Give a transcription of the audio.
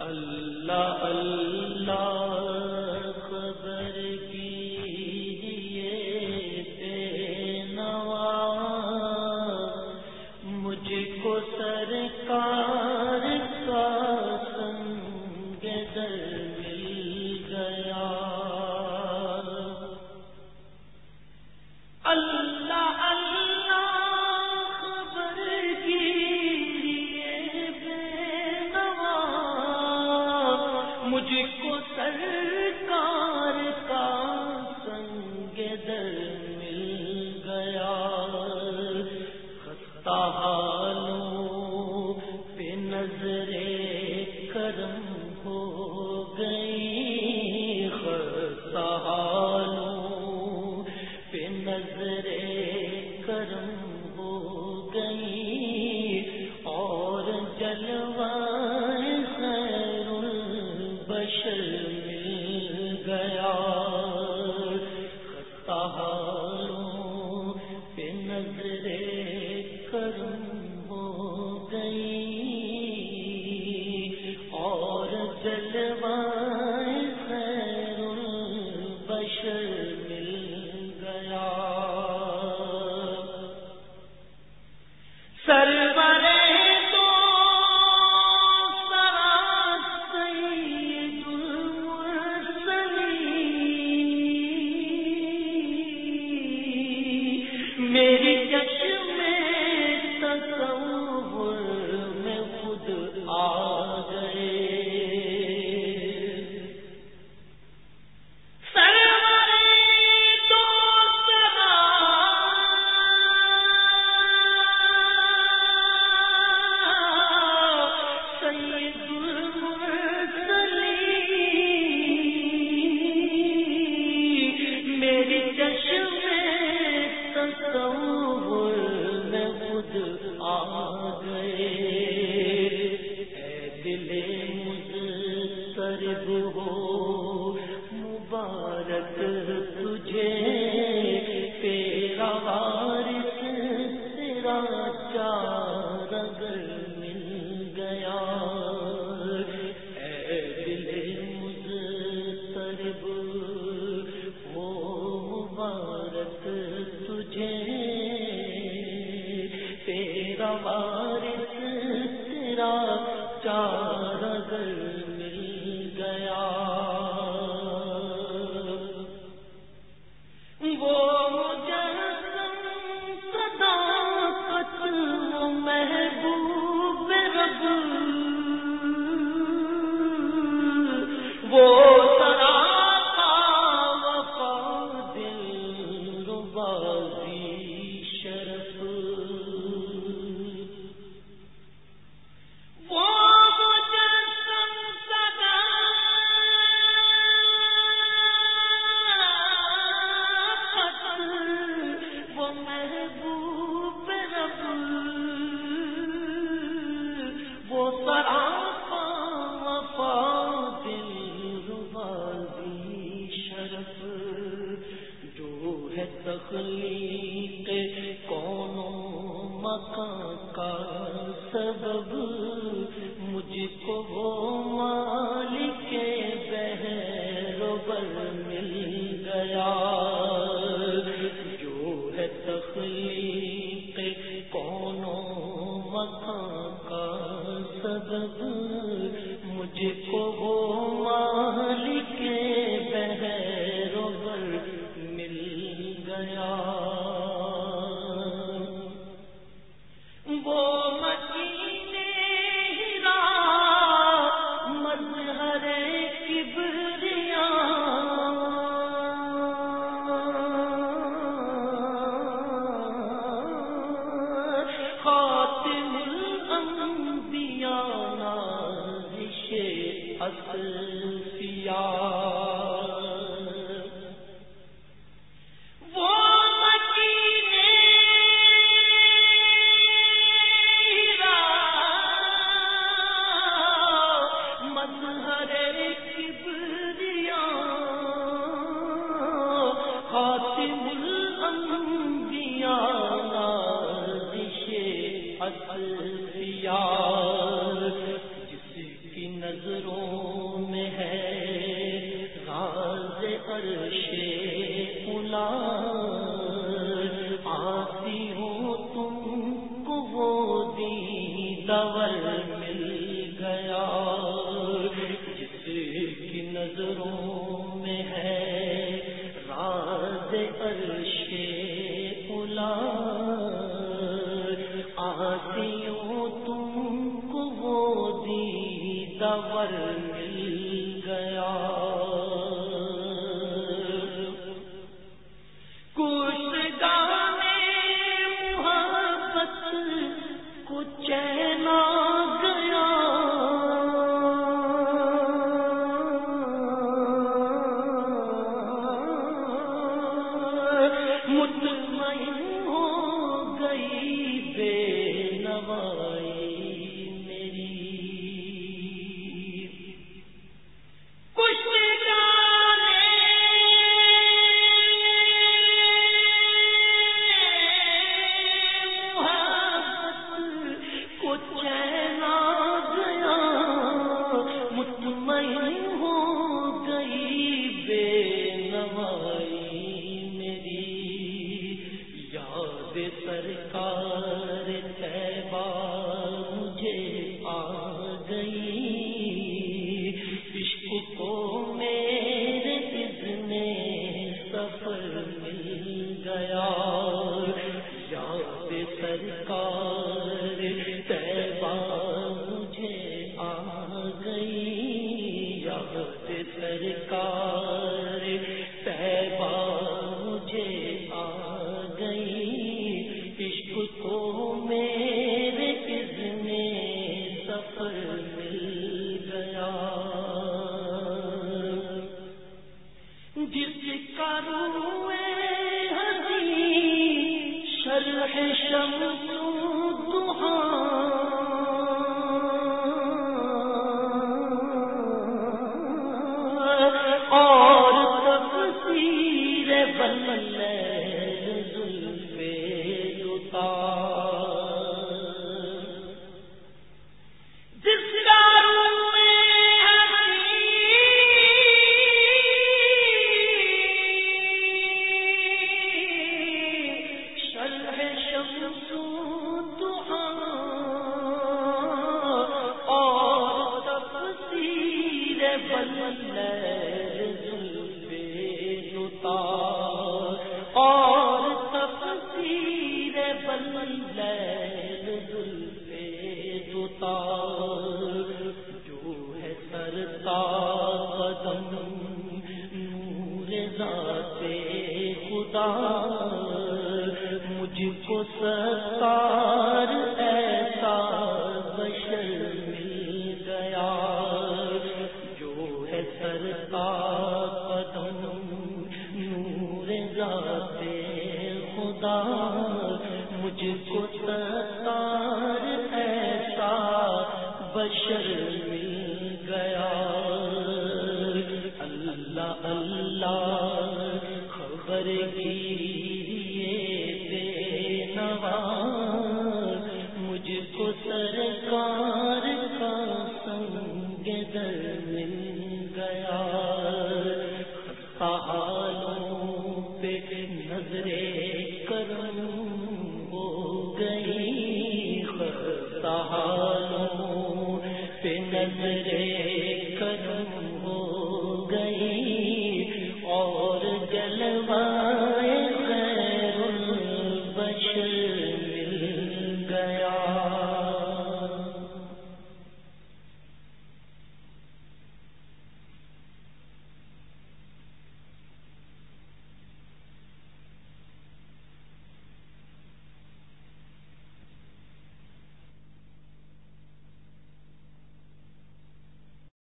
اللہ اللہ گئی۔ فارق تیرا چار گیا۔ اے تجھے۔ تیرا سب عرش اولا شم وطن نور خدا، مجھ کو ستار ایسا بشر مل گیا۔ جو ہے سرتا قدم نور ذات خدا، مجھ کو